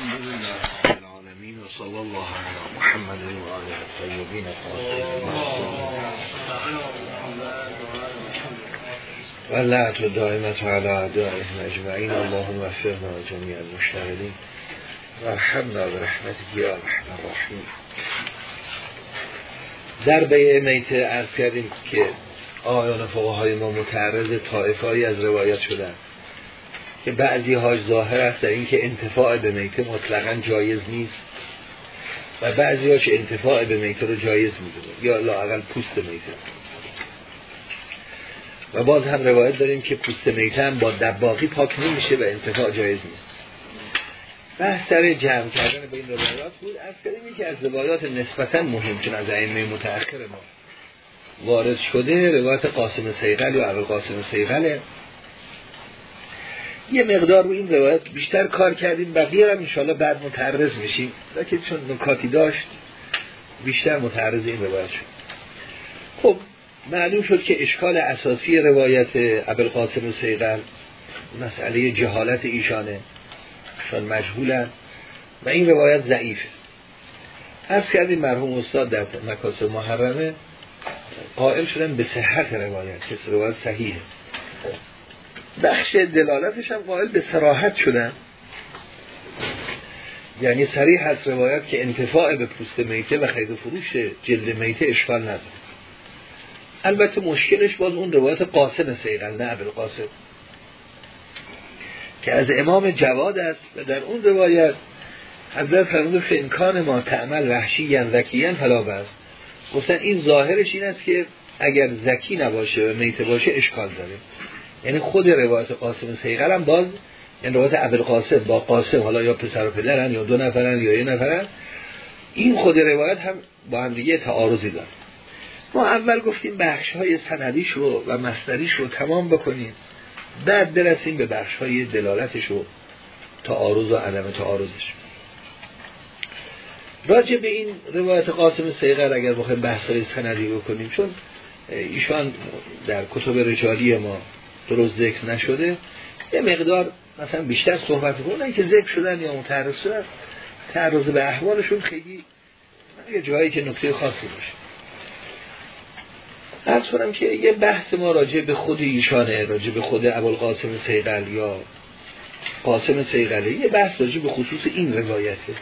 الحمد لله رب العالمين وصلى الله على محمد وعلى الطيبين و لعت و دائمت على اعدائهم اجمعین اللهم وفقنا جميع المشتغلين ورحمنا برحمتك یا رحم الرحیم در بیع میته ارز کردیم که آیان فقهای ما متعرض طائفایی از روایت شدن. که بعضی هاش ظاهر است در اینکه انتفاع به میته مطلقا جایز نیست و بعضی هاش انتفاع به میته رو جایز می‌دونه. یا لاقل پوست میته. و باز هم روایت داریم که پوست میته هم با دباقی پاک نمیشه و انتفاع جایز نیست. بحث سر جمع کردن به این روایات بود. از کردیم که از روایات نسبتا مهم چون از ائمه متأخر ما وارد شده روایت قاسم سیغل یا عبد قاسم سیغله یه مقدار رو این روایت بیشتر کار کردیم بقیه هم انشاءالله بعد متعرض میشیم. که چون نکاتی داشت بیشتر متعرض این روایت شد. خب معلوم شد که اشکال اساسی روایت ابوالقاسم سیغل مسئله جهالت ایشانه. شان مجهولن و این روایت ضعیفه. از کردیم مرحوم استاد در مکاسب محرمه قائل شدن به صحت روایت که روایت صحیحه. بخش دلالتش هم قائل به سراحت شدن. یعنی سریح از روایت که انتفاع به پوست میته و خید فروش جلد میته اشکال نداره. البته مشکلش باز اون روایت قاسم سیغل نه عبر قاسم که از امام جواد است و در اون روایت حضرت فرمود فنکان ما تعمل وحشی ین ذکیین فلا است. گفتن این ظاهرش این است که اگر زکی نباشه و میته باشه اشکال داره. یعنی خود روایت قاسم سیغل هم باز یعنی روایت عبد قاسم با قاسم حالا یا پسر و پدرن یا دو نفرن یا یه نفرن. این خود روایت هم با هم دیگه تعارضی داره ما اول گفتیم بخش های سندیش رو و مصدریش رو تمام بکنیم. بعد برسیم به بخش های دلالتش و تعارض و عدم تعارضش. راجع به این روایت قاسم سیغل اگر بخوایم بحث های سندی بکنیم چون ایشان در کتب رجالی ما درست ذکر نشده یه مقدار مثلا بیشتر صحبت کنن که ذکر شدن یا متعرض شدن تعرض به احوالشون خیلی یه جایی که نکته خاصی باشه. از کنم که یه بحث ما راجع به خود ایشانه راجع به خود ابوالقاسم سیغل یا قاسم سیغله یه بحث راجع به خصوص این روایته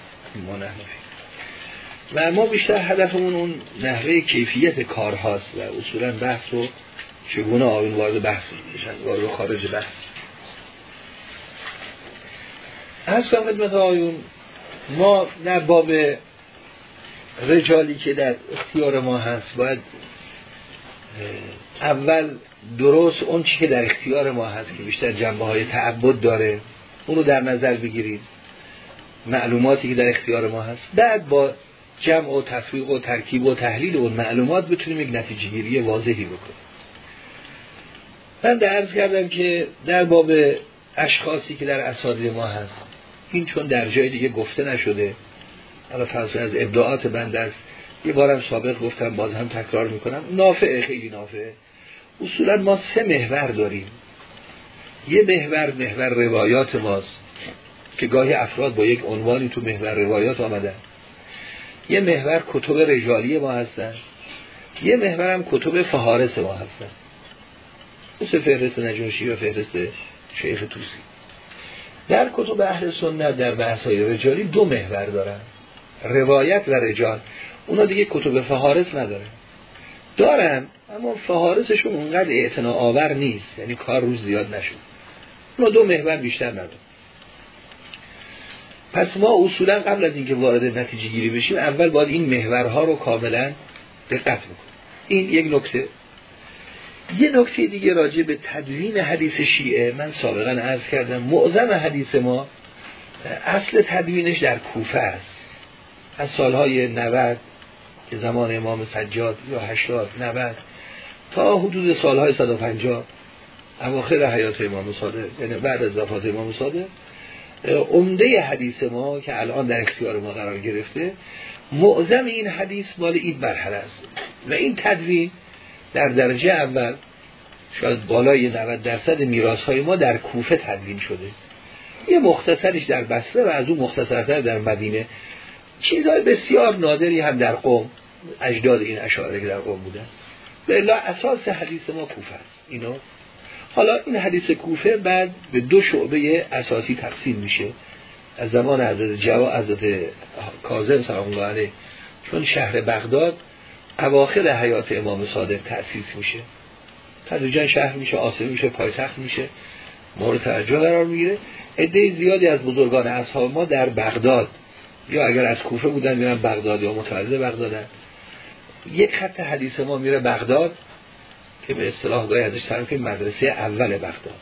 ما نحنفی و ما بیشتر هدفمون اون نحوه کیفیت کار هاست و اصولا بحث رو چگونه آقایون وارد بحث میشن؟ وارد خارج بحث. از خدمت آقایون ما در باب رجالی که در اختیار ما هست باید اول درست اون چی که در اختیار ما هست که بیشتر جنبه های تعبد داره اونو در نظر بگیرید. معلوماتی که در اختیار ما هست. بعد با جمع و تفریق و ترکیب و تحلیل اون معلومات بتونیم یک نتیجه گیری واضحی بکنیم. من درز کردم که در باب اشخاصی که در اسادی ما هست این چون در جای دیگه گفته نشده حالا فرض از ابداعات بنده است. یه بارم سابق گفتم باز هم تکرار می‌کنم. نافعه خیلی نافعه اصولا ما سه محور داریم. یه محور محور روایات ماست که گاهی افراد با یک عنوانی تو محور روایات آمدن. یه محور کتب رجالی ما هستن. یه محور هم کتب فهارس ما هستن. مثل فهرست نجاشی و فهرست شیخ توسی در کتب اهل سنت در بحث های رجالی دو محور دارن. روایت و رجال. اونا دیگه کتب فهارس نداره دارن اما فهارسشون اونقدر اعتنا آور نیست. یعنی کار روز زیاد نشد. اونا دو محور بیشتر نداره پس ما اصولا قبل از اینکه وارد نتیجه گیری بشیم اول باید این محورها رو کاملا دقت بکنیم. این یک نکته. یه نکته دیگه راجع به تدوین حدیث شیعه من سابقا عرض کردم معظم حدیث ما اصل تدوینش در کوفه است. از سالهای 90 که زمان امام سجاد یا 80 90 تا حدود سالهای 150 اواخر حیات امام صادق یعنی بعد از وفات امام صادق عمده حدیث ما که الان در اختیار ما قرار گرفته معظم این حدیث مال این مرحله است. و این تدوین در درجه اول شاید بالای 90 درصد میراث های ما در کوفه تدوین شده. یه مختصرش در بسره و از اون مختصرتر در مدینه. چیزهای بسیار نادری هم در قوم اجداد این اشاره که در قوم بودن. به اساس حدیث ما کوفه است. اینو. حالا این حدیث کوفه بعد به دو شعبه اساسی تقسیم میشه. از زمان حضرت جوا حضرت کاظم سلام الله علیه چون شهر بغداد اواخر حیات امام صادق تأسیس میشه. تدریجا شهر میشه آسمی میشه پایتخت میشه. مورد توجه قرار می‌گیره. عده زیادی از بزرگان اصحاب ما در بغداد. یا اگر از کوفه بودن میرن بغداد یا متولد بغدادن. یک خط حدیث ما میره بغداد که به اصطلاح گاهی ازش تعریف مدرسه اول بغداد.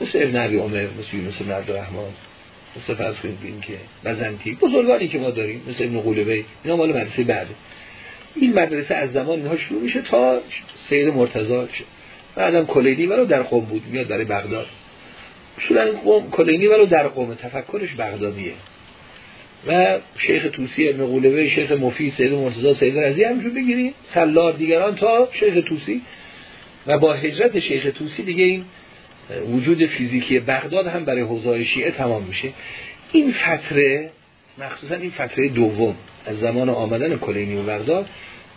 مثل ابن عبی عمر مثل یونس بن عبدالرحمن مثل فرض کنید که بزنتی. بزرگانی که ما داریم مثل ابن قلبه اینا مال مدرسه بعده این مدرسه از زمان اینها شروع میشه تا سید مرتضی شد. بعدم کلینی ولو در قوم بود میاد برای بغداد. اصولا قوم کلینی ولو در قوم تفکرش بغدادیه. و شیخ توسی ابن شیخ مفید سید مرتضی سید رضی همشون بگیریم. سلار دیگران تا شیخ توسی. و با هجرت شیخ توسی دیگه این وجود فیزیکی بغداد هم برای حوزه شیعه تمام میشه. این فتره مخصوصا این فتره دوم از زمان آمدن کلینی و بغداد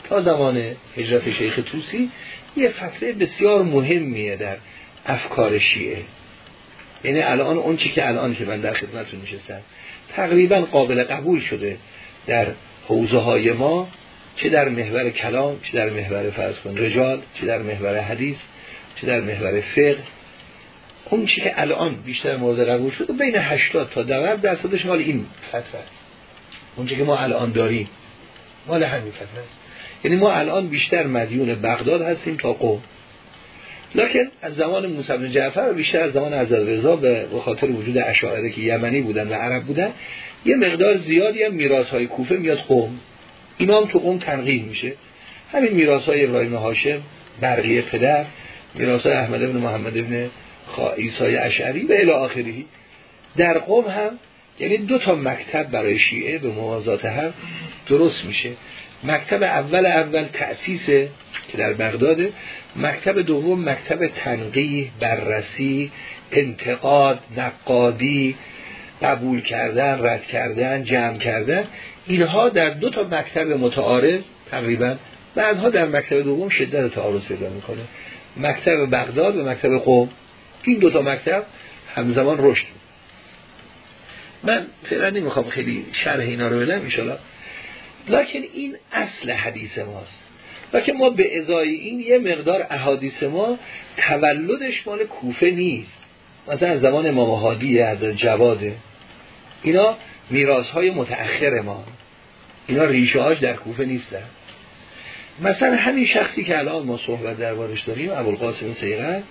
تا زمان هجرت شیخ توسی یه فتره بسیار مهمیه در افکار شیعه. یعنی الان اون چی که الان که من در خدمتتون نشستم تقریبا قابل قبول شده در حوزه های ما چه در محور کلام چه در محور فرض کن رجال چه در محور حدیث چه در محور فقه. اون چی که الان بیشتر مورد قبول شده بین 80 تا 90 درصدش مال این فتره است. اون که ما الان داریم. مال همین فتره است. یعنی ما الان بیشتر مدیون بغداد هستیم تا قوم لکن از زمان موسی بن جعفر بیشتر از زمان حضرت رضا به خاطر وجود اشاعره که یمنی بودن و عرب بودن یه مقدار زیادی هم میراث های کوفه میاد قوم اینا هم تو قوم تنقیح میشه. همین میراث های ابراهیم هاشم برقی پدر میراث احمد بن محمد بن ایسای اشعری و الی آخری در قوم هم یعنی دو تا مکتب برای شیعه به موازات هم درست میشه. مکتب اول اول تأسیسه که در بغداده مکتب دوم مکتب تنقیح بررسی انتقاد نقادی قبول کردن رد کردن جمع کردن. اینها در دو تا مکتب متعارض تقریبا بعدها در مکتب دوم شدت تعارض پیدا می‌کنه. مکتب بغداد و مکتب قوم. این دو تا مکتب همزمان رشد من فعلا نمی‌خوام خیلی شرح اینا رو بدم ان لکن این اصل حدیث ماست. که ما به ازای این یه مقدار احادیث ما تولدش مال کوفه نیست. مثلا از زمان امام هادی از جواده اینا میراث های متأخر ما. اینا ریشه هاش در کوفه نیستن. مثلا همین شخصی که الان ما صحبت دربارش داریم ابوالقاسم سیغل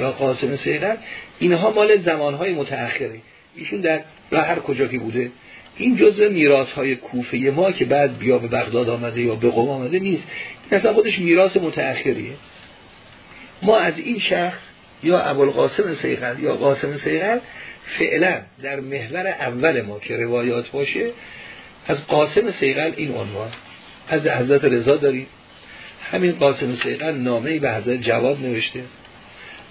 یا قاسم سیغل اینها مال زمانهای متأخره. ایشون در هر کجا که بوده این جزء میراث های کوفه ما که بعد بیا به بغداد آمده یا به قم آمده نیست. این اصلا خودش میراث متأخریه. ما از این شخص یا ابوالقاسم سیغل یا قاسم سیغل فعلا در محور اول ما که روایات باشه از قاسم سیغل این عنوان. از حضرت رضا داریم. همین قاسم سیغل نامه‌ای به حضرت جواب نوشته.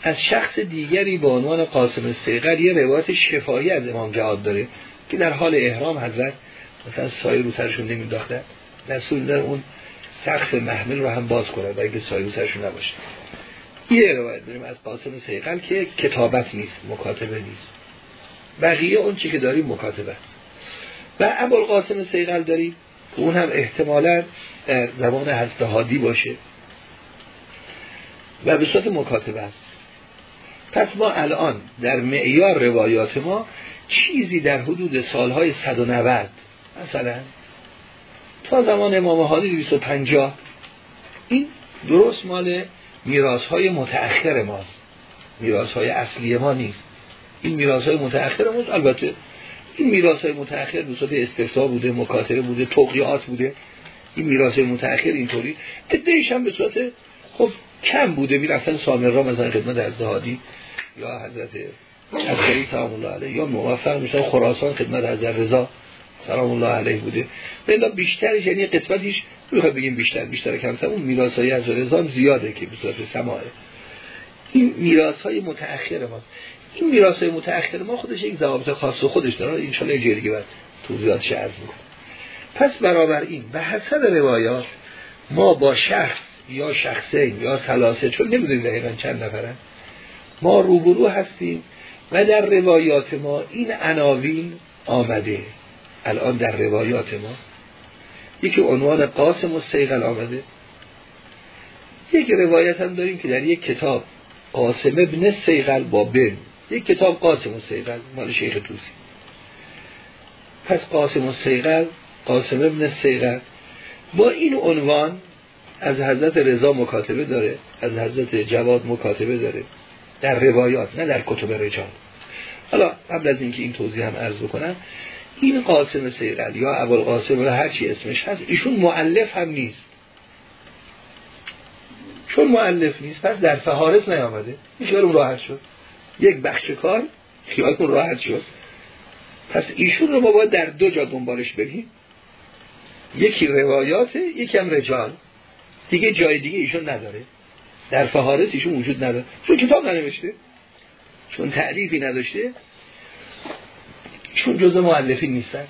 از شخص دیگری به عنوان قاسم سیغل یه روایت شفاهی از امام جواد داره که در حال احرام حضرت مثلا سایه رو سرشون نمیداختن رسول در اون سقف محمل رو هم باز کنه و اینکه سایه رو سرشون نباشه. یه روایت داریم از قاسم سیقل که کتابت نیست مکاتبه نیست. بقیه اون چی که داریم مکاتبه است. و ابوالقاسم سیقل داریم که اون هم احتمالا زمان حضرت هادی باشه. و به صورت مکاتبه است. پس ما الان در معیار روایات ما چیزی در حدود سالهای 190 مثلا تا زمان امام حالی 250 این درست مال میراث های متأخر ماست میراث های اصلی ما نیست. این میراث های متأخر ماست البته این میراث های متأخر صورت استفتا بوده مکاتبه بوده توقیات بوده. این میراث های متأخر اینطوری. ادهش هم به صورت خب کم بوده. می‌رفتن سامر مثلا خدمت از دهادی یا حضرت عسکری سلام الله علیه یا موفق میشن خراسان خدمت حضرت رضا سلام الله علیه بوده. بلا بیشترش یعنی قسمتیش می‌خواد بگیم بیشتر بیشتر کمتر اون میراث های از رضا زیاده که به سماعه. این میراث های متأخر ماست. این میراث متأخر ما خودش یک ضوابط خاص خودش داره این شاء الله دیگه بعد توضیحاتش عرض می‌کنه پس برابر این به حسب روایات ما با شخص یا شخصین یا ثلاثه چون نمی‌دونیم دقیقا چند نفرن ما روبرو هستیم و در روایات ما این عناوین آمده. الان در روایات ما یکی عنوان قاسم و سیغل آمده. یک روایت هم داریم که در یک کتاب قاسم ابن سیغل با بن یک کتاب قاسم و سیغل مال شیخ توسی پس قاسم و سیغل قاسم ابن سیغل با این عنوان از حضرت رضا مکاتبه داره از حضرت جواد مکاتبه داره. در روایات نه در کتب رجال. حالا قبل از اینکه این توضیح هم عرض بکنم این قاسم سیغل یا اول قاسم هر هرچی اسمش هست ایشون معلف هم نیست. چون معلف نیست پس در فهارس نیامده. این راحت شد. یک بخش کار خیالتون راحت شد. پس ایشون رو ما باید در دو جا دنبالش بریم یکی روایات یکی رجال. دیگه جای دیگه ایشون نداره. در فهارس ایشون وجود نداره. چون کتاب ننوشته. چون تعریفی نداشته. چون جز معلفین نیستن.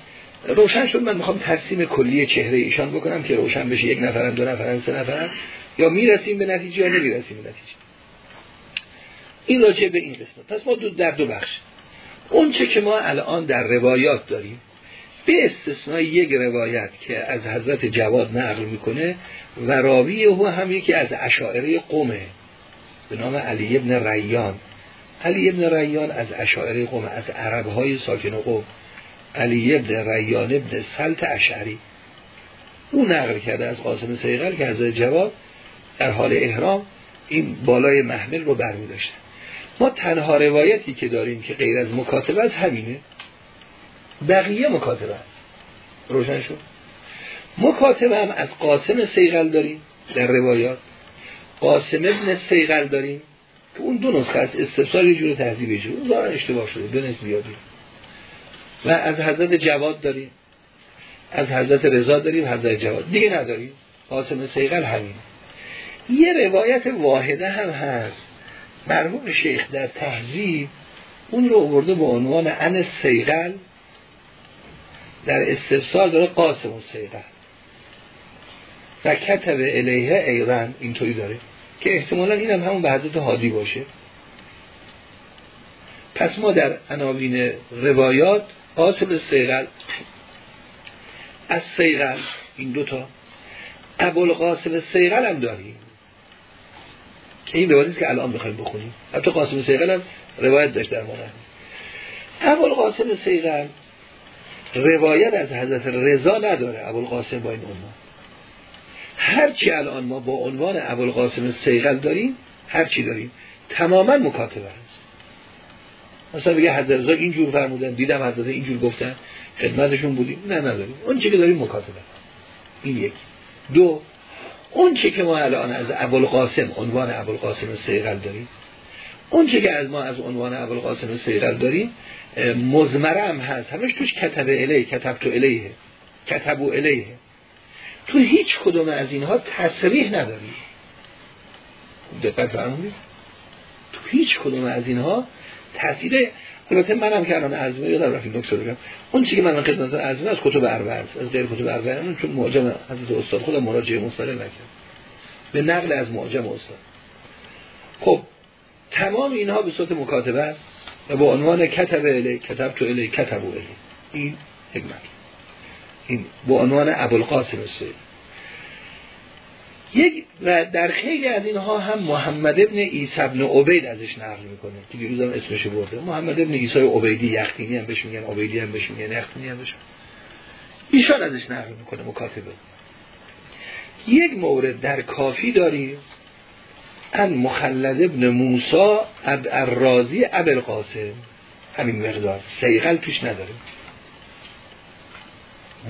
روشن شد من می‌خوام ترسیم کلی چهره ایشان بکنم که روشن بشه یک نفرن دو نفرن سه نفرن یا می‌رسیم به نتیجه یا نمی‌رسیم به نتیجه. این راجع به این قسمت. پس ما دو در دو بخش. اون چه که ما الان در روایات داریم. به استثنای یک روایت که از حضرت جواد نقل می‌کنه و راوی او هم یکی از اشاعره قومه به نام علی ابن ریان. علی ابن ریان از اشاعره قوم از عرب های ساکن قوم. علی ابن ریان ابن سلط اشعری. او نقل کرده از قاسم سیغل که از جواد در حال احرام این بالای محمل رو برمی داشتن ما تنها روایتی که داریم که غیر از مکاتبه از همینه. بقیه مکاتبه است. روشن شد. مکاتبه هم از قاسم سیغل داریم در روایات. قاسم ابن سیغل داریم که اون دو نسخه است استفسار یه جور تحضیب جور اون دارن اشتباه شده. به زیادی و از حضرت جواد داریم. از حضرت رضا داریم حضرت جواد. دیگه نداریم. قاسم سیغل همین. یه روایت واحده هم هست. مرحوم شیخ در تحضیب اون رو آورده به عنوان ان سیغل در استفسار داره قاسم سیغل و کتب الیه ایران اینطوری داره که احتمالا این هم همون به حضرت حادی باشه. پس ما در عناوین روایات قاسم سیغل از سیغل این دوتا ابوالقاسم سیغل هم داریم. که این روایتی که الان بخوایم بخونیم. حتی قاسم سیغل هم روایت داشت در مورد. ابوالقاسم سیغل روایت از حضرت رضا نداره ابوالقاسم با این عنوان. هرچی الان ما با عنوان ابوالقاسم سیغل داریم هرچی داریم. تماما مکاتبه است. مثلا بگه حضرت رضا اینجور فرمودن دیدم حضرت اینجور گفتن خدمتشون بودیم. نه نداریم. اون چی که داریم مکاتبه این یک. دو اون چی که ما الان از ابوالقاسم عنوان ابوالقاسم سیغل داریم اون چی که از ما از عنوان ابوالقاسم سیغل داریم مزمره هست. همش توش کتب الیه کتب تو الیه. کتبو الیه. تو هیچ کدوم از اینها تصریح نداری. دقت فرمودید؟ تو هیچ کدوم از اینها تاثیر البته منم که الان ارزمه یادم رفت دکتر بگم. اون چیزی که من خدمت ارزمه از کتب اربعه است از غیر کتب اربعه چون معجم حضرت استاد خودم مراجعه مستقل نکرد به نقل از معجم استاد. خب تمام اینها به صورت مکاتبه است. و با عنوان کتب الی کتب تو الی کتب الی. این حکمت. این با عنوان ابوالقاسم سید یک و در خیلی از اینها هم محمد ابن عیسی ابن عبید ازش نقل می‌کنه. که دیروز هم اسمش برده. محمد ابن عیسی عبیدی یختینی هم بهش میگن عبیدی هم بهش میگن یختینی هم بهش ایشان ازش نقل می‌کنه مکاتبه. یک مورد در کافی داریم. ان مخلد ابن موسا الرازی ابل قاسم همین مقدار. سیغل پیش نداره.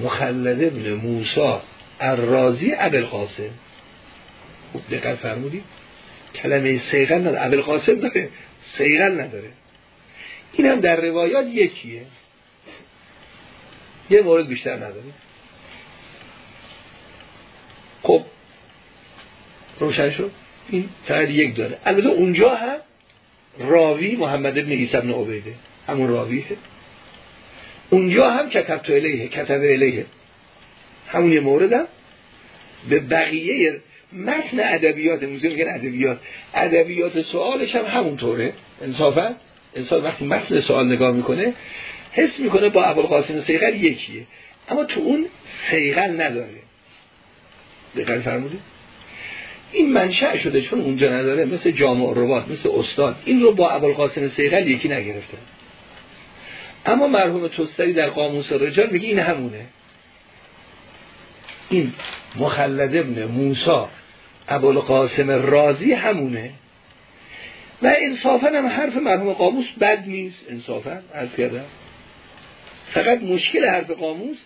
مخلد ابن موسا الرازی ابل قاسم خوب دقت فرمودید. کلمه سیغل نداره. ابل قاسم داره. سیغل نداره. این هم در روایات یکیه. یه مورد بیشتر نداره. خب روشن شد؟ این فقط یک داره. البته اونجا هم راوی محمد ابن عیسی ابن عبیده همون راویه. اونجا هم کتب تو الیه کتب الیه. همون یه موردم به بقیه متن ادبیات موزه میگن ادبیات. ادبیات سوالش هم همونطوره. انصافا انسان وقتی متن سوال نگاه می‌کنه حس می‌کنه با ابوالقاسم سیغل یکیه. اما تو اون سیغل نداره. دقیق فرمودید؟ این منشأ شده چون اونجا نداره مثل جامع روات مثل استاد. این رو با ابوالقاسم سیغل یکی نگرفته. اما مرحوم توستری در قاموس رجال میگه این همونه. این مخلد ابن موسا ابوالقاسم رازی همونه. و انصافا هم حرف مرحوم قاموس بد نیست. انصافا از کردم. فقط مشکل حرف قاموس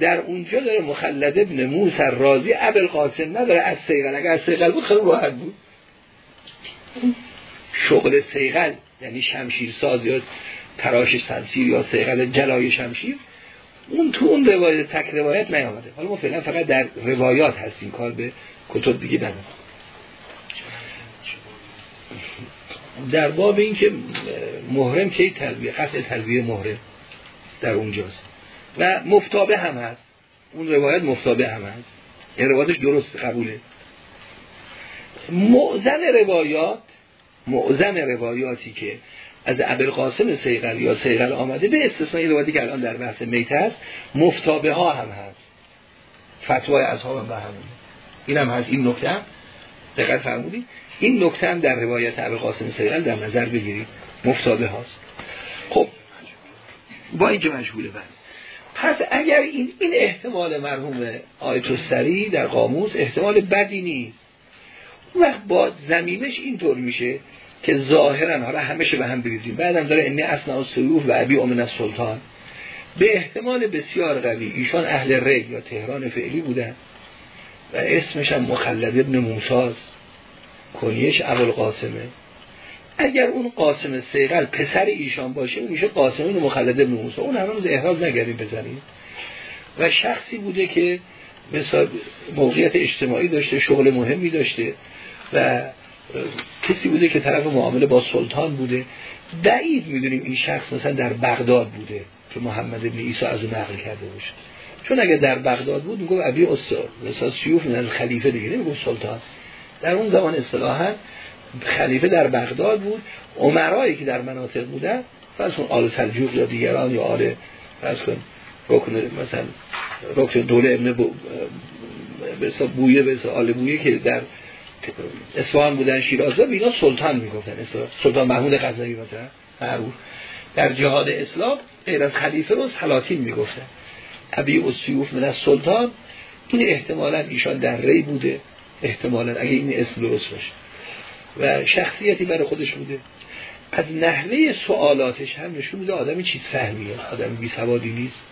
در اونجا داره مخلد ابن موسی رازی ابل قاسم نداره از سیغل. اگر از سیغل بود خیلی راحت بود. شغل سیغل یعنی شمشیر ساز یا تراش شمشیر یا سیغل جلای شمشیر اون تو اون روایت تک روایت نیامده. حالا ما فعلا فقط در روایات هستیم کار به کتب دیگه نداریم. در باب این که محرم که تلبیه قطع تلبیه محرم در اونجاست. و مفتابه هم هست. اون روایت مفتابه هم هست. این روایتش درست قبوله. معظم روایات معظم روایاتی که از قاسم سیغل یا سیغل آمده به استثنای روایتی که الان در بحث میت هست مفتابه ها هم هست. فتوای هم به همونه این هم هست. این نکته هم دقت فرمودید. این نکته هم در روایت قاسم سیغل در نظر بگیرید. مفتابه هاست. خب با اینکه مشغوله بند پس اگر این این احتمال مرحوم آیت سری در قاموس احتمال بدی نیست. وقت با زمینش اینطور میشه که ظاهرا حالا همشه به هم بریزیم. بعدم داره انی اصنا سیوف و ابی امن سلطان به احتمال بسیار قوی ایشان اهل ری یا تهران فعلی بودن. و اسمش هم مخلد ابن موساز کنیش ابوالقاسمه. اگر اون قاسم سیغل پسر ایشان باشه اون میشه قاسم ابن مخلد موسی. اون همه روز احراز نگردیم بزنیم. و شخصی بوده که مثلا موقعیت اجتماعی داشته شغل مهمی داشته و کسی بوده که طرف معامله با سلطان بوده. بعید می‌دونیم این شخص مثلا در بغداد بوده که محمد ابن عیسی از اون نقل کرده باشه. چون اگر در بغداد بود میگه ابی استاد مثلا سیوف من خلیفه دیگه نمیگه سلطان. در اون زمان اصطلاحا خلیفه در بغداد بود عمرایی که در مناطق بودن فرض آل سلجوق یا دیگران یا آل فرض کن رکن مثلا رکن دوله ابن بو بویه به آل بویه که در اصفهان بودن شیراز و اینا سلطان می‌گفتن سلطان محمود غزنوی مثلا معروف. در جهاد اسلام غیر از خلیفه رو سلاطین می‌گفتن. ابی اسیوف من از سلطان این احتمالا ایشان در ری بوده احتمالا اگه این اسم درست باشه. و شخصیتی برای خودش بوده. از نحوه سوالاتش هم نشون میده آدمی چیز فهمیه. آدم بی سوادی نیست.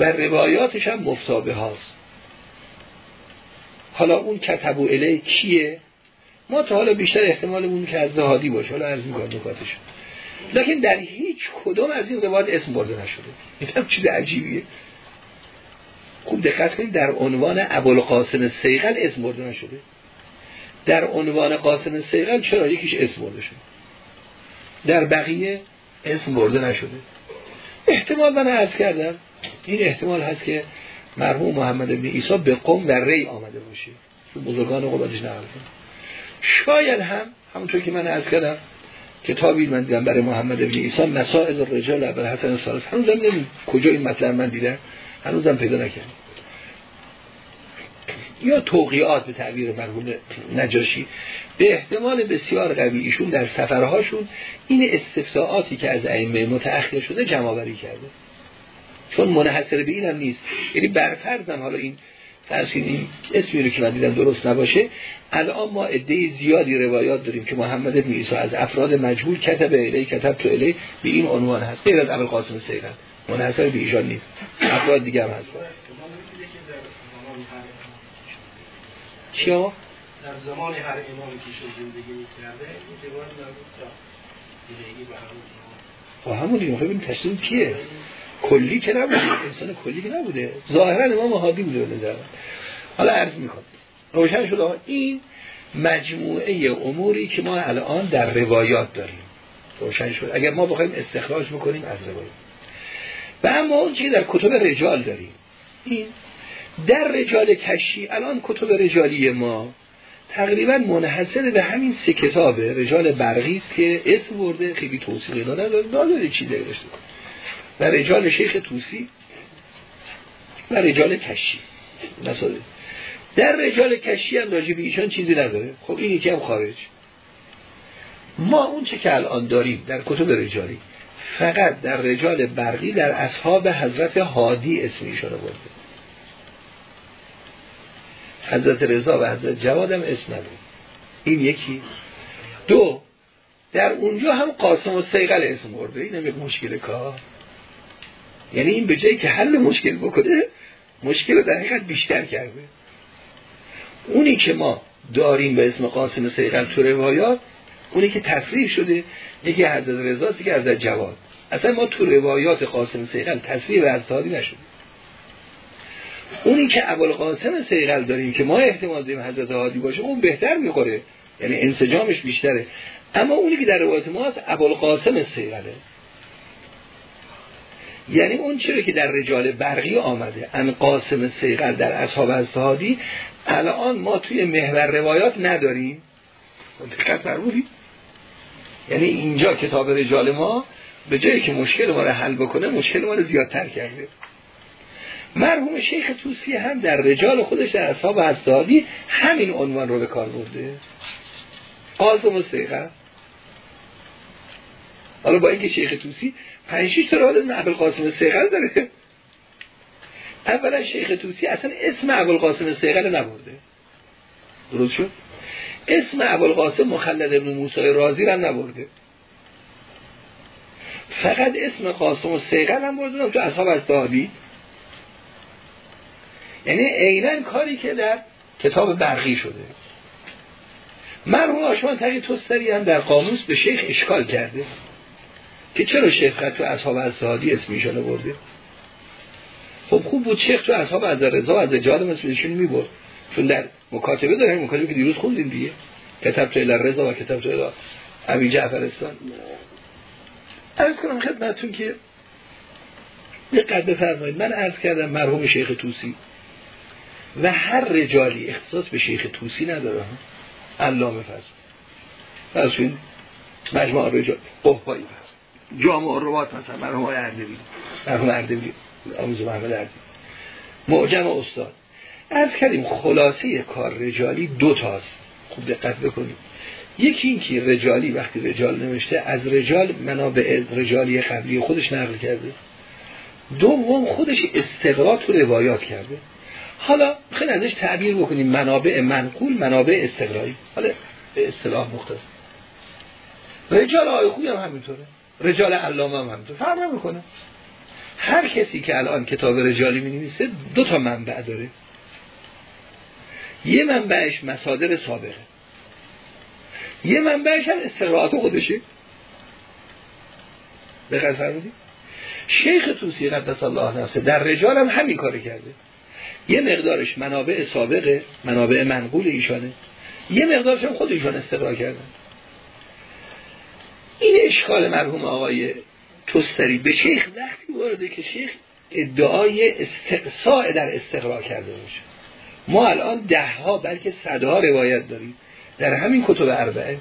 و روایاتش هم مفتابه هاست. حالا اون کتبو الی کیه؟ ما تا حالا بیشتر احتمالمون که از زهادی باشه. حالا از میگم نکاتش. لیکن در هیچ کدوم از این روایات اسم برده نشده. این چیز عجیبیه. خوب دقت کنید در عنوان ابوالقاسم سیغل اسم برده نشده. در عنوان قاسم سیغل چرا یکیش اسم برده شده در بقیه اسم برده نشده. احتمال من عرض کردم این احتمال هست که مرحوم محمد بن عیسی به قوم در ری آمده باشه. تو بزرگان قبادش نقل شاید هم همونطور که من عرض کردم کتابی من دیدم برای محمد بن عیسی مسائل الرجال ابو حسن صالح. هنوزم نمی کجا این مطلب من دیدم. هنوزم پیدا نکردم. یا توقیات به تعبیر مرحوم نجاشی. به احتمال بسیار قوی ایشون در سفرهاشون این استفتاعاتی که از ائمه متأخر شده جمع آوری کرده. چون منحصر به اینم نیست. یعنی برفرضم حالا این فرض این اسمی رو که من دیدم درست نباشه الان ما عده زیادی روایات داریم که محمد بن عیسی از افراد مجهول کتب الی کتب تو الی به این عنوان هست. غیر از ابوالقاسم سیغل منحصر به ایشان نیست. افراد دیگه هم هست. چیا؟ در زمان هر امامی که شد زندگی می‌کرده این روایت مربوط تا دیگری به همون با همون دیگه ببین تشریف کیه؟ کلی که نبوده. انسان کلی که نبوده. ظاهرا امام هادی بوده به نظر حالا عرض می‌کنم. روشن شده این مجموعه اموری که ما الان در روایات داریم. روشن شد. اگر ما بخوایم استخراج بکنیم از روایت و اما اون چی در کتب رجال داریم. این در رجال کشی الان کتب رجالی ما تقریبا منحصر به همین سه کتابه رجال برقی است که اسم برده خیلی توصیقی نداره نداره چی داشته و رجال شیخ توسی و رجال کشی. مثلا در رجال کشی هم راجع ایشان چیزی نداره. خب این یکی هم خارج. ما اون چه که الان داریم در کتب رجالی فقط در رجال برقی در اصحاب حضرت هادی اسم ایشان برده. حضرت رضا و حضرت جواد هم اسم نداره. این یکی. دو در اونجا هم قاسم و سیغل اسم برده. این یک مشکل کار. یعنی این به جایی که حل مشکل بکنه مشکل رو در حقیقت بیشتر کرده. اونی که ما داریم به اسم قاسم سیغل تو روایات اونی که تصریح شده یکی حضرت رضاست که حضرت جواد. اصلا ما تو روایات قاسم سیغل تصریح به از نشده. اونی که قاسم سیغل داریم که ما احتمال داریم حضرت هادی باشه اون بهتر می‌خوره. یعنی انسجامش بیشتره. اما اونی که در روایت ما هست قاسم سیغله. یعنی اون چرا که در رجال برقی آمده. ان قاسم سیغل در اصحاب هادی الان ما توی محور روایات نداریم. دقت فرمودید یعنی اینجا کتاب رجال ما به جایی که مشکل ما رو حل بکنه مشکل ما رو زیادتر کرده. مرحوم شیخ توسی هم در رجال خودش در اصحاب حسادی همین عنوان رو به کار برده. قاسم و سیغه حالا با اینکه شیخ توسی پنجشیش تا از عبل قاسم سیغل داره. اولا شیخ توسی اصلا اسم عبل قاسم سیغل نبرده. درست شد؟ اسم ابوالقاسم مخلد ابن موسی رازی رو نبرده. فقط اسم قاسم و سیغل هم برده تو اصحاب از دادی یعنی عینا کاری که در کتاب برقی شده. مرحوم آشمان تقی توستری هم در قاموس به شیخ اشکال کرده که چرا شیخ تو اصحاب از دادی اسمیشانو برده؟ خب خوب بود شیخ تو اصحاب از رضا از مثلشون می برد چون در مکاتبه داریم مکاتبه که دیروز خوندیم دیگه. کتاب تو رضا و کتاب تو ابی جعفرستان عرض کنم خدمتتون که دقت بفرمایید. من عرض کردم مرحوم شیخ توسی. و هر رجالی اختصاص به شیخ توسی نداره. علامه فضل. پس این مجموع رجال قهبایی جامع روات مثلا مرحوم اردبیل مرحوم اردبیل آموز محمد اردبیل معجم استاد. از کردیم خلاصه کار رجالی دو تاست خوب دقت بکنیم یکی این که رجالی وقتی رجال نوشته از رجال منابع رجالی قبلی خودش نقل کرده. دوم خودش استقرا تو روایات کرده. حالا خیلی ازش تعبیر بکنیم. منابع منقول منابع استقرایی حالا به اصطلاح مختص. رجال آقای هم همینطوره. رجال علامه هم همینطوره. فرق نمی‌کنه. هر کسی که الان کتاب رجالی می نویسه دو تا منبع داره. یه منبعش مصادر سابقه. یه منبعش هم استقراعات خودشه. به فرمودی شیخ توسی قدس الله نفسه در رجال هم همین کار کرده. یه مقدارش منابع سابقه منابع منقول ایشانه. یه مقدارش هم خود ایشان استقرا کردن. این اشکال مرحوم آقای توستری به شیخ وقتی وارده که شیخ ادعای استقصاء در استقرا کرده باشه. ما الان ده ها بلکه صدها روایت داریم در همین کتب اربعه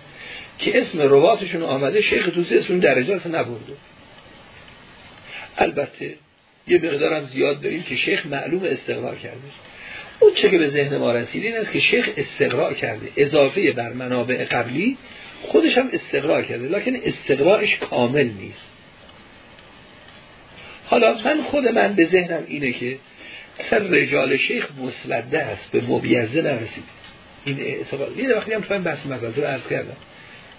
که اسم رواتشون آمده شیخ توسی اسم درجه اصلا نبرده. البته یه مقدارم زیاد داریم که شیخ معلوم استقرار کرده. اون چه که به ذهن ما رسید این است که شیخ استقرار کرده. اضافه بر منابع قبلی خودش هم استقرار کرده لکن استقرارش کامل نیست. حالا من خود من به ذهنم اینه که اصلا رجال شیخ مسوده است به مبیزه نرسید. این اعتقاد یه وقتی هم تو بحث مغازه رو عرض کردم.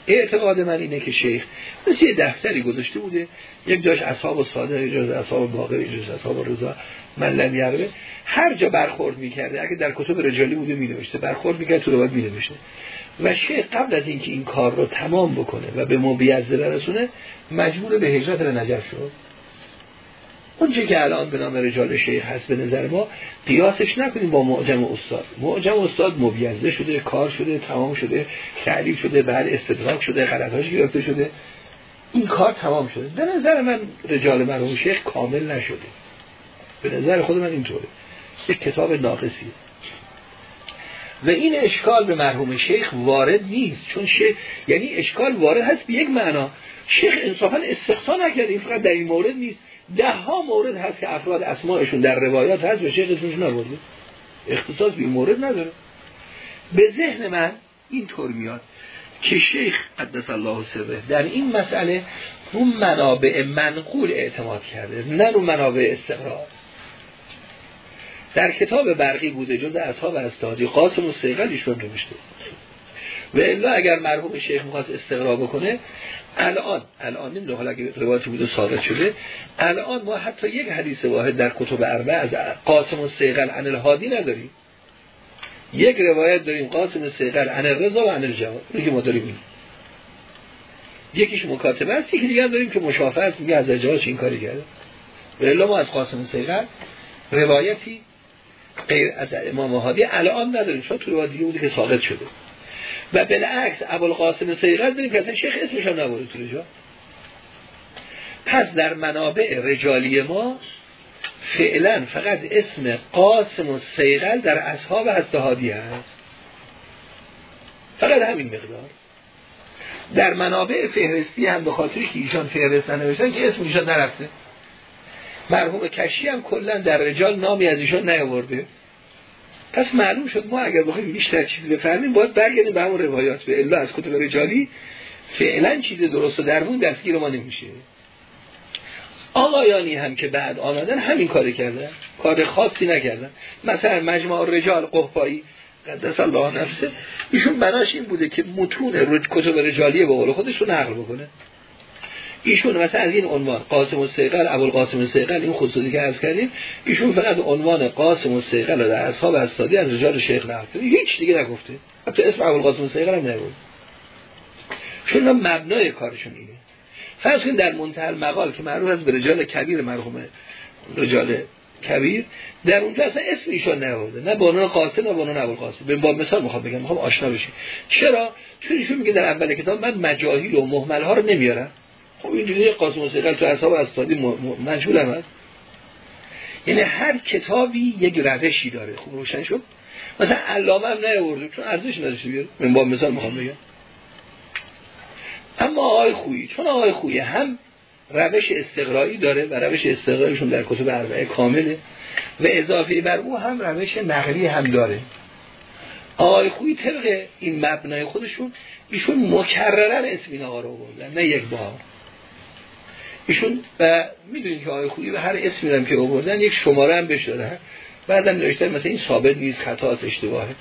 اعتقاد من اینه که شیخ مثل یه دفتری گذاشته بوده یک جاش اصحاب و صادق جاش اصحاب باقر جاش اصحاب رضا من لم یقبه هر جا برخورد می‌کرده اگه در کتب رجالی بوده مینوشته. برخورد می‌کرد تو رو مینوشته. و شیخ قبل از اینکه این کار رو تمام بکنه و به مبیزه برسونه مجبور به هجرت به نجف شد. اونچه که الان به نام رجال شیخ هست به نظر ما قیاسش نکنیم با معجم استاد. معجم استاد مبیزه شده کار شده تمام شده تعلیف شده بعد استدراک شده غلطاش گرفته شده. این کار تمام شده. به نظر من رجال مرحوم شیخ کامل نشده. به نظر خود من اینطوره. یک کتاب ناقصی و این اشکال به مرحوم شیخ وارد نیست. چون شیخ یعنی اشکال وارد هست به یک معنا. شیخ انصافا استخصا نکرده. این فقط در این مورد نیست. ده ها مورد هست که افراد اسماعشون در روایات هست و شیخ اسمش نبرده. اختصاص به این مورد نداره. به ذهن من اینطور میاد که شیخ قدس الله سره در این مسئله رو منابع منقول اعتماد کرده نه رو منابع استقرار. در کتاب برقی بوده جز اصحاب استادی قاسم و سیغل ایشون نوشته. و الا اگر مرحوم شیخ می‌خواست استقرا بکنه الان الان نمی‌دونم حالا اگه روایتی بوده ثابت شده الان ما حتی یک حدیث واحد در کتب اربع از قاسم و سیغل عن الهادی نداریم. یک روایت داریم قاسم سیغل عن الرضا و عن الجواد. که ما داریم یکیش مکاتبه است یکی دیگر داریم که مشافه است میگه از اجاش این کاری کرده. و ما از قاسم سیغل روایتی غیر از امام هادی الان نداریم. شاید تو روایت دیگه بوده که ساقط شده. و بالعکس ابوالقاسم سیغل داریم که اصلا شیخ اسمش هم نبوده تو رجال پس در منابع رجالی ما فعلا فقط اسم قاسم و سیغل در اصحاب هستهادی هست. فقط همین مقدار. در منابع فهرستی هم به خاطری که ایشان فهرست ننوشتن که اسم ایشان نرفته. مرحوم کشی هم کلا در رجال نامی از ایشان نیاورده. پس معلوم شد ما اگر بخوایم بیشتر چیزی بفهمیم باید برگردیم به همون روایات. به الا از کتب رجالی فعلا چیز درست و درمون دستگیر ما نمیشه. آقایانی هم که بعد آمدن همین کار کردن. کار خاصی نکردن. مثلا مجموع رجال قهبایی قدس الله نفسه ایشون بناش این بوده که متون کتب رجالیه به قول خودش رو نقل بکنه. ایشون مثلا از این عنوان قاسم و سیقل ابوالقاسم و سیقل این خصوصی که عرض کردیم ایشون فقط عنوان قاسم و سیقل در اصحاب اسادی از رجال شیخ نقل هیچ دیگه نگفته. حتی اسم ابوالقاسم و سیقل هم نگفت چون مبنای کارشون اینه. فرض کنید در منتهى مقال که معروف از به رجال کبیر مرحوم رجال کبیر در اونجا اصلا اسم ایشون نیاورده. نه بانون قاسم نه بانون ابوالقاسم. به با مثال می‌خوام بگم می‌خوام آشنا بشیم چرا؟ چون ایشون میگه در اول کتاب من مجاهیل و مهمل ها رو نمیارم. خب اینجوری قاسم و سیقل تو اصحاب اسادی مجهول هم هست. یعنی هر کتابی یک روشی داره. خوب روشن شد. مثلا علامه هم نیاورده چون ارزش نداشته. بیاره من با مثال می‌خوام بگم. اما آقای خویی. چون آقای خویی هم روش استقرایی داره و روش استقرایشون در کتب اربعه کامله و اضافه بر او هم روش نقلی هم داره. آقای خویی طبق این مبنای خودشون ایشون مکررن اسم این آقا رو بردن نه یک بار. ایشون و می‌دونید که آقای خویی به هر اسمی هم که آوردن یک شماره هم بهش دادن. بعدم نوشتن مثلا این ثابت نیست خطا اشتباهه.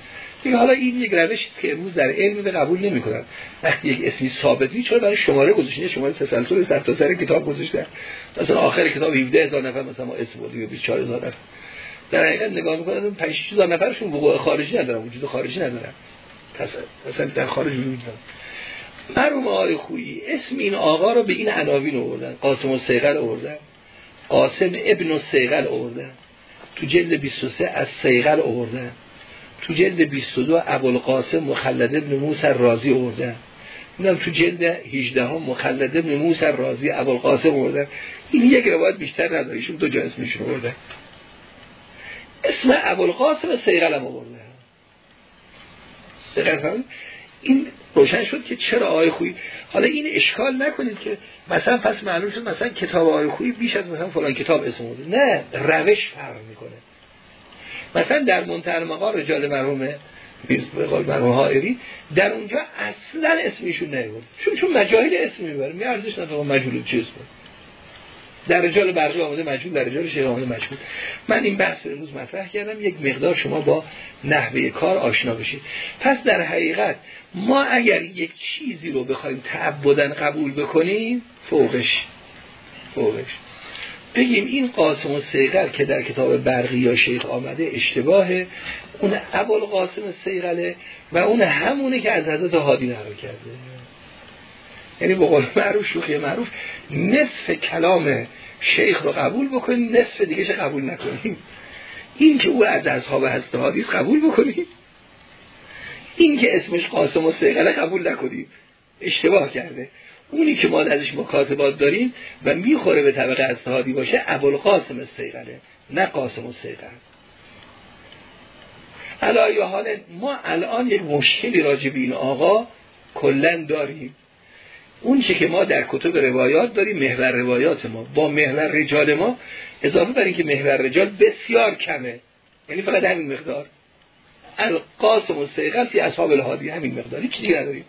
دیگه حالا این یک روشی که امروز در علم به قبول نمی‌کنن. وقتی یک اسمی ثابت نیست چرا برای شماره گذاشتن؟ شماره تسلسل سر تا سر کتاب گذاشتن. مثلا آخر کتاب 17000 نفر مثلا ما اسم یا 24000 نفر. در حقیقت نگاه می‌کنن 5 6000 نفرشون وقوع خارجی ندارن وجود خارجی ندارن. مثلا در خارج می‌بینن مرحوم آقای خویی. اسم این آقا رو به این عناوین آوردن. قاسم السیغل آوردن. قاسم ابن السیغل آوردن. تو جلد 23 از سیغل آوردن. تو جلد 22 ابوالقاسم مخلد ابن موسی رازی آوردن. اینم تو جلد 18 هم مخلد ابن موسی رازی ابوالقاسم آوردن. این یک روایت بیشتر نداره. ایشون دو جا اسمشون آوردن. اسم ابوالقاسم سیغل هم آوردن. این روشن شد که چرا آقای خویی؟ حالا این اشکال نکنید که مثلا پس معلوم شد مثلا کتاب آقای خویی بیش از مثلا فلان کتاب اسم بوده نه روش فرق می‌کنه. مثلا در منتهر مقال رجال مرحوم قول مرحوم حائری در اونجا اصلا اسمشون نیورد. چون چون مجاهل اسم می‌بره. می ارزش نداره مجهول چی اسم در رجال برقی آمده مجهول در رجال شیخ آمده مجهول من این بحث امروز مطرح کردم یک مقدار شما با نحوه کار آشنا بشید. پس در حقیقت ما اگر یک چیزی رو بخوایم تعبدن قبول بکنیم فوقش فوقش. بگیم این قاسم و سیغل که در کتاب برقی یا شیخ آمده اشتباهه اون اول قاسم سیغله و اون همونه که از حضرت حادی نقل کرده. یعنی به قول معروف شوخی معروف نصف کلام شیخ رو قبول بکنیم نصف دیگه قبول نکنیم؟ این که او از اصحاب هست قبول بکنیم؟ این که اسمش قاسم و سیغله قبول نکنیم؟ اشتباه کرده. اونی که ما ازش مکاتبات داریم و می‌خوره به طبقه استهادی باشه ابوالقاسم استیقله نه قاسم استیقل علایه حال ما الان یک مشکلی راجع به این آقا کلا داریم. اون چه که ما در کتب روایات داریم محور روایات ما. با محور رجال ما اضافه بر اینکه محور رجال بسیار کمه. یعنی فقط همین مقدار. القاسم و فی اصحاب الهادی همین مقداری چی دیگه نداریم.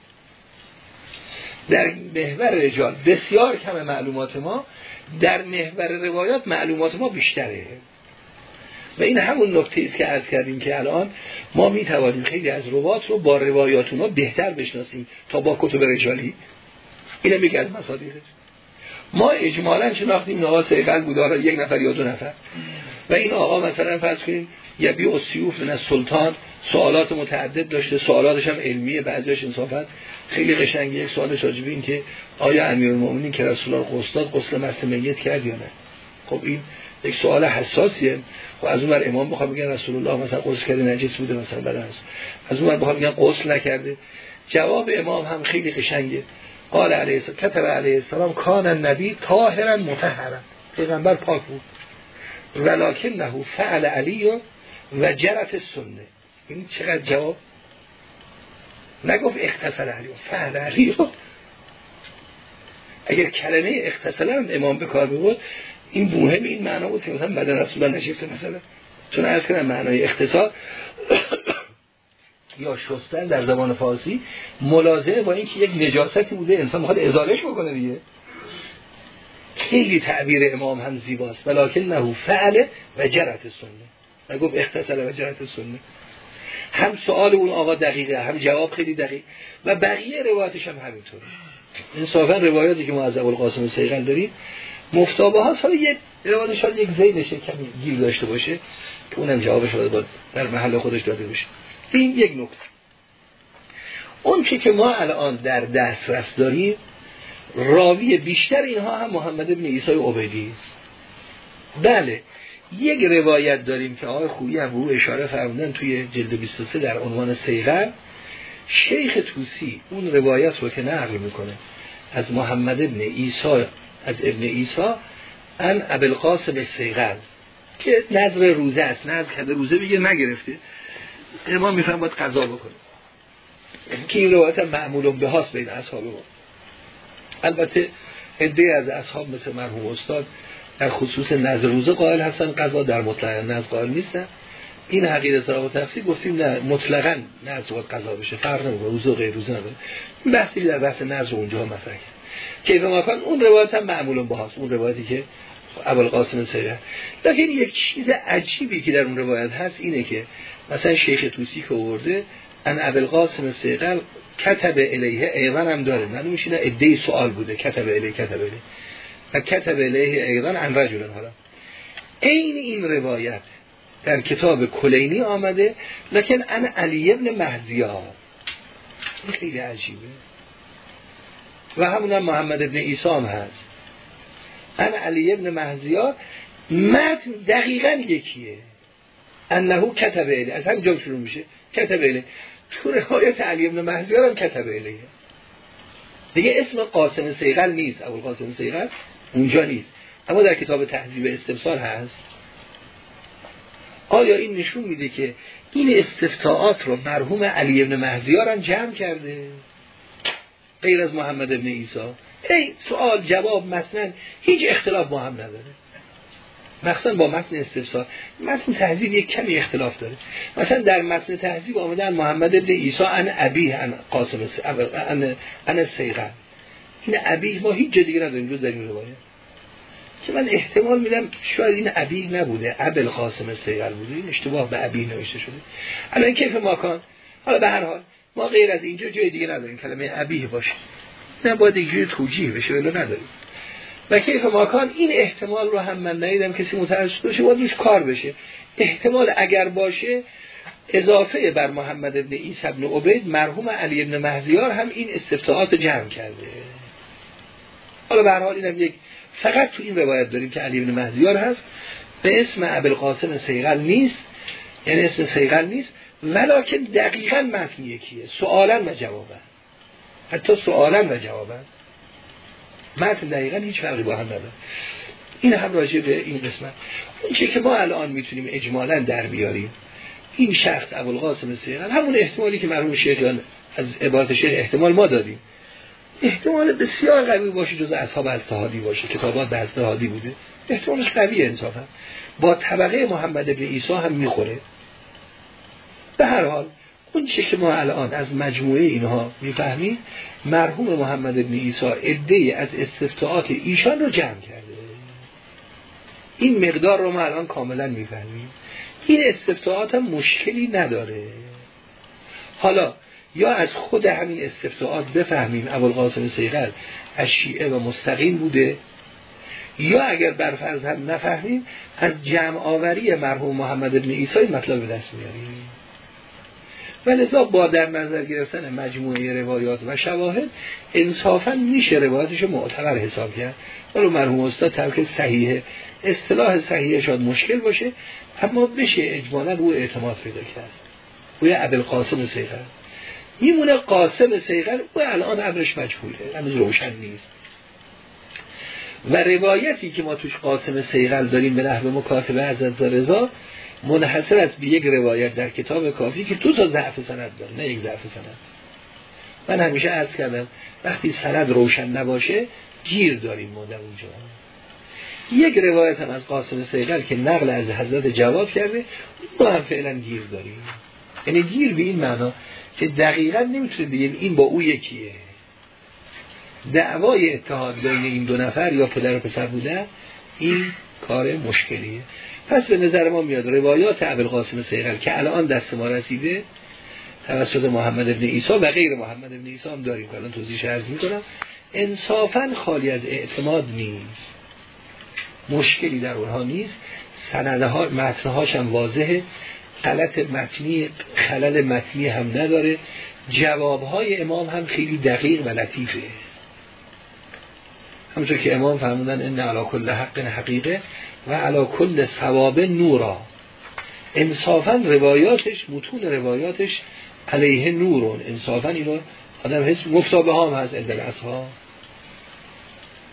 در محور رجال بسیار کم معلومات ما. در محور روایات معلومات ما بیشتره. و این همون نکته است که عرض کردیم که الان ما می توانیم خیلی از روات رو با روایات ما بهتر بشناسیم تا با کتب رجالی. اینه میگه از ما اجمالا شناختیم نها سیغل بوده یک نفر یا دو نفر. و این آقا مثلا فرض کنیم یبی و سیوف از سلطان سوالات متعدد داشته سوالاتش هم علمیه بعضیش انصافت خیلی قشنگی یک سوال راجبی این که آیا امیر المؤمنین که رسول الله غسل غسل مست میت کرد یا نه؟ خب این یک سوال حساسیه. و از اون بر امام بخوام بگن رسول الله مثلا غسل کرده نجس بوده مثلا بعد از از اون بر بخوام بگن غسل نکرده. جواب امام هم خیلی قشنگه. قال علیه السلام کتب علیه السلام کان النبی طاهرا مطهرا پیغمبر پاک بود. ولکن نهو فعل علی و جرت سنه این چقدر جواب؟ نگفت اختصل علی فعل علی اگر کلمه اختصل هم امام به کار بود این مهم این معنا بود که مثلا بدن رسول الله نشسته مثلا. چون از کردم معنای اختصار یا شستن در زبان فارسی ملازمه با اینکه یک نجاستی بوده انسان می‌خواد ازالش بکنه دیگه. خیلی تعبیر امام هم زیباست ولیکن نهو فعله و جرت سنه نگفت اختصال و جرت سنه هم سوال اون آقا دقیقه هم جواب خیلی دقیق. و بقیه روایتش هم همینطوره انصافا روایاتی که ما از قاسم سیغل داریم مفتابه ها سال یک روایت یک زیدشه کمی گیر داشته باشه. که اونم جوابش باید در محل خودش داده بشه این یک نکته. اون چی که ما الان در دسترس داریم راوی بیشتر اینها هم محمد ابن عیسی عبیدی است. بله یک روایت داریم که آقای خویی هم رو اشاره فرمودن توی جلد 23 در عنوان سیغر شیخ توسی اون روایت رو که نقل می‌کنه از محمد ابن عیسی از ابن عیسی ان ابوالقاسم سیغل که نظر روزه است. نظر کرده روزه بگه نگرفته. امام میفهم باید قضا بکنه. که این روایت معمول به هاست بین اصحاب ما. البته عده از اصحاب مثل مرحوم استاد در خصوص نظر روزه قائل هستن قضا در مطلق نظر قائل نیستن این حقیقت و تفسیر گفتیم نه مطلقا نظر باید قضا بشه فرق نمی‌کنه روزه و غیر روزه نداره. بحثی در بحث نظر اونجا مطرح که ما اون روایت هم معمول به هاست اون روایتی که ابوالقاسم سیره لیکن یک چیز عجیبی که در اون روایت هست اینه که مثلا شیخ توسی که آورده ان ابوالقاسم سیقل کتب الیه ایوان هم داره. من میشینه ادهی سوال بوده. کتب الیه کتب الیه. و کتب الیه ایوان ان رجلن. حالا این این روایت در کتاب کلینی آمده لکن ان علی ابن مهزیار این خیلی عجیبه. و همون محمد ابن ایسام هست. ان علی ابن مهزیار متن دقیقا یکیه. انهو کتب اله از هم جا شروع میشه. کتب اله تو روایت علی ابن مهزیار هم کتب اله دیگه اسم قاسم سیغل نیست. اول قاسم سیغل اونجا نیست. اما در کتاب تحضیب استفسار هست. آیا این نشون میده که این استفتاعات رو مرحوم علی ابن مهزیار هم جمع کرده؟ غیر از محمد ابن ایسا ای سوال جواب مثلا هیچ اختلاف با هم نداره. مخصوصا با متن استفسار متن تهذیب یک کمی اختلاف داره. مثلا در متن تهذیب آمدن محمد ابن عیسی ان ابی ان قاسم ان ان سیغه این ابی ما هیچ دیگه نداریم جز در این روایت که من احتمال میدم شاید این ابی نبوده. ابل قاسم سیغل بوده. این اشتباه به ابی نوشته شده. الان کیف ماکان؟ حالا به هر حال ما غیر از اینجا جای دیگه نداریم. کلمه ابی باشه. نه باید اینجوری توجیه بشه ولی نداریم. و کیف ماکان این احتمال رو هم من ندیدم کسی متعرض باشه باید روش کار بشه. احتمال اگر باشه اضافه بر محمد ابن عیسی ابن عبید مرحوم علی ابن مهزیار هم این استفتاعات جمع کرده. حالا به هر حال اینم یک فقط تو این روایت داریم که علی ابن مهزیار هست. به اسم ابوالقاسم سیغل نیست. یعنی اسم سیغل نیست. ولیکن دقیقا متن یکیه. سوالا و جوابا. حتی سوالا و جوابا متن دقیقا هیچ فرقی با هم نداره. این هم راجع به این قسمت. اون چه که ما الان می‌تونیم اجمالا در بیاریم این شخص ابوالقاسم سیغل همون احتمالی که مرحوم شیخ از عبارت شیخ احتمال ما دادیم. احتمال بسیار قوی باشه جز اصحاب التهادی باشه کتابات به التهادی بوده. احتمالش قوی انصافا. با طبقه محمد ابن عیسی هم می‌خوره. به هر حال اون چه که ما الان از مجموعه اینها می‌فهمیم مرحوم محمد ابن عیسی عده از استفتاعات ایشان رو جمع کرده. این مقدار رو ما الان کاملا می‌فهمیم. این استفتاعات هم مشکلی نداره. حالا یا از خود همین استفتاعات بفهمیم ابوالقاسم سیغل از شیعه و مستقیم بوده یا اگر برفرض هم نفهمیم از جمع آوری مرحوم محمد ابن عیسی مطلب دست میاریم. و لذا با در نظر گرفتن مجموعه روایات و شواهد انصافا میشه روایاتش معتبر حساب کرد. ولو مرحوم استاد ترک صحیحه. اصطلاح صحیحه شاید مشکل باشه اما بشه اجمالا روی اعتماد پیدا کرد. روی عبدالقاسم سیغل میمونه قاسم سیغل او الان امرش مجهوله هنوز روشن نیست. و روایتی که ما توش قاسم سیغل داریم به نحو مکاتبه حضرت رضا منحصر است به یک روایت در کتاب کافی که دو تا ضعف سند داره نه یک ضعف سند. من همیشه عرض کردم وقتی سند روشن نباشه گیر داریم ما در اونجا. یک روایت هم از قاسم سیغل که نقل از حضرت جواب کرده ما هم فعلا گیر داریم. یعنی گیر به این معنا که دقیقا نمی‌تونه بگیم این با او یکیه. دعوای اتحاد بین این دو نفر یا پدر و پسر بوده این کار مشکلیه. پس به نظر ما میاد روایات قاسم سیغل که الان دست ما رسیده توسط محمد ابن عیسی و غیر محمد ابن عیسی هم داریم که الان توضیح عرض می‌کنم. انصافا خالی از اعتماد نیست. مشکلی در اونها نیست. سنده ها متنهاش هم واضحه. غلط متنی خلل متنی هم نداره. جوابهای امام هم خیلی دقیق و لطیفه. همونطور که امام فرمودن ان علا کل حق حقیقه. و علا کل ثواب نورا. انصافا روایاتش متون روایاتش علیه نورون. انصافا اینو آدم حس مفتابه هم هست ادل ها.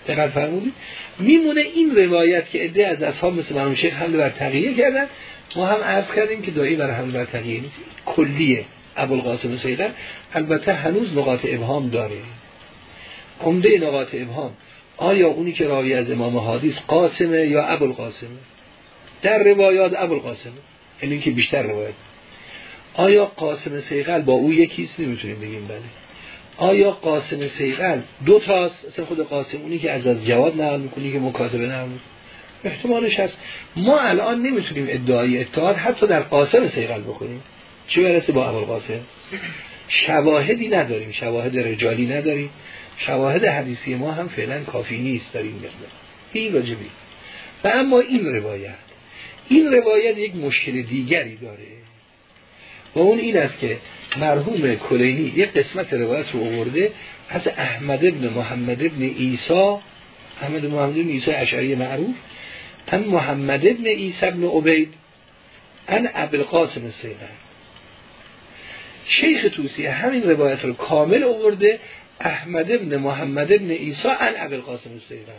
دقیق فرمودی میمونه این روایت که عده از اصحاب مثل مرحوم شیخ حمله بر تقیه کردن. ما هم عرض کردیم که دایی بر حمله بر تقیه نیست. کلیه ابوالقاسم سیدن البته هنوز نقاط ابهام داره. عمده نقاط ابهام. آیا اونی که راوی از امام حادیث قاسمه یا ابوالقاسمه؟ در روایات ابوالقاسمه. یعنی که بیشتر روایت. آیا قاسم سیغل با او یکیست نمی‌تونیم بگیم بله. آیا قاسم سیغل دو تاست مثل خود قاسم اونی که از از جواد نقل می‌کنی که مکاتبه نقل احتمالش هست. ما الان نمی‌تونیم ادعای اتحاد حتی در قاسم سیغل بکنیم چه برسه با ابوالقاسم؟ شواهدی نداریم. شواهد رجالی نداریم. شواهد حدیثی ما هم فعلا کافی نیست در این مقدار. این راجبی و اما این روایت این روایت یک مشکل دیگری داره. و اون این است که مرحوم کلینی یک قسمت روایت رو آورده از احمد ابن محمد ابن ایسا احمد محمد ابن ایسا اشعری معروف ان محمد ابن ایسا ابن عبید ان ابوالقاسم سیغر شیخ توسی همین روایت رو کامل آورده احمد ابن محمد ابن ایسا ان ابوالقاسم سیغر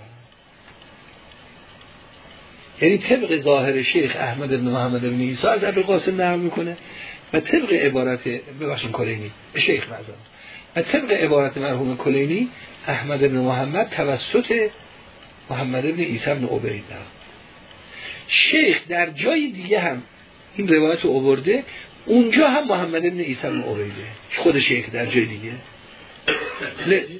یعنی طبق ظاهر شیخ احمد ابن محمد ابن ایسا از ابوالقاسم نقل می‌کنه و طبق عبارت ببخشید کلینی شیخ معظم و طبق عبارت مرحوم کلینی احمد ابن محمد توسط محمد ابن عیسی ابن عبید شیخ در جای دیگه هم این روایت رو آورده اونجا هم محمد ابن عیسی ابن عبیده خود شیخ در جای دیگه.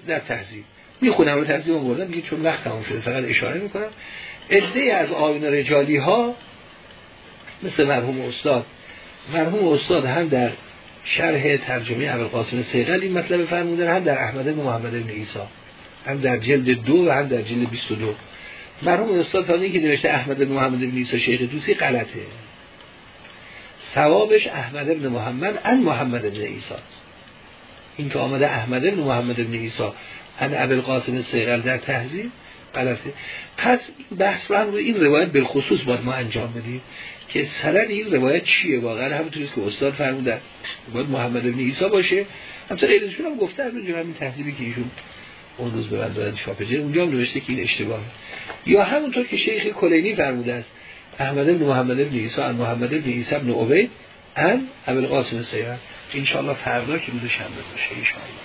در تحضیب می‌خونم رو تحضیب آوردم میگه چون وقت تمام شده فقط اشاره می‌کنم. عده از آیون رجالی ها مثل مرحوم استاد. مرحوم استاد هم در شرح ترجمه ابوالقاسم سیغل این مطلب فرمودن هم در احمد بن محمد بن عیسی هم در جلد دو و هم در جلد 22 مرحوم استاد فرمودن که نوشته احمد بن محمد بن عیسی شیخ دوسی غلطه. ثوابش احمد بن محمد ان محمد بن عیسی این که آمده احمد بن محمد بن عیسی ان ابوالقاسم سیغل در تهذیب غلطه پس بحث رو این روایت بالخصوص باید ما انجام بدیم که سرن این روایت چیه؟ واقعا همونطوریست که استاد فرمودن باید محمد بن عیسی باشه. همطور غیرشون هم گفته از اونجا همین تحضیبی که ایشون اون روز به من دادن شاپجر اونجا هم نوشته که این اشتباهه یا همونطور که شیخ کلینی فرموده است احمد بن محمد بن عیسی ان محمد بن عیسی بن عبید ان ابن قاسم سیرت انشاءالله فردا که روز شنبه باشه انشاءالله.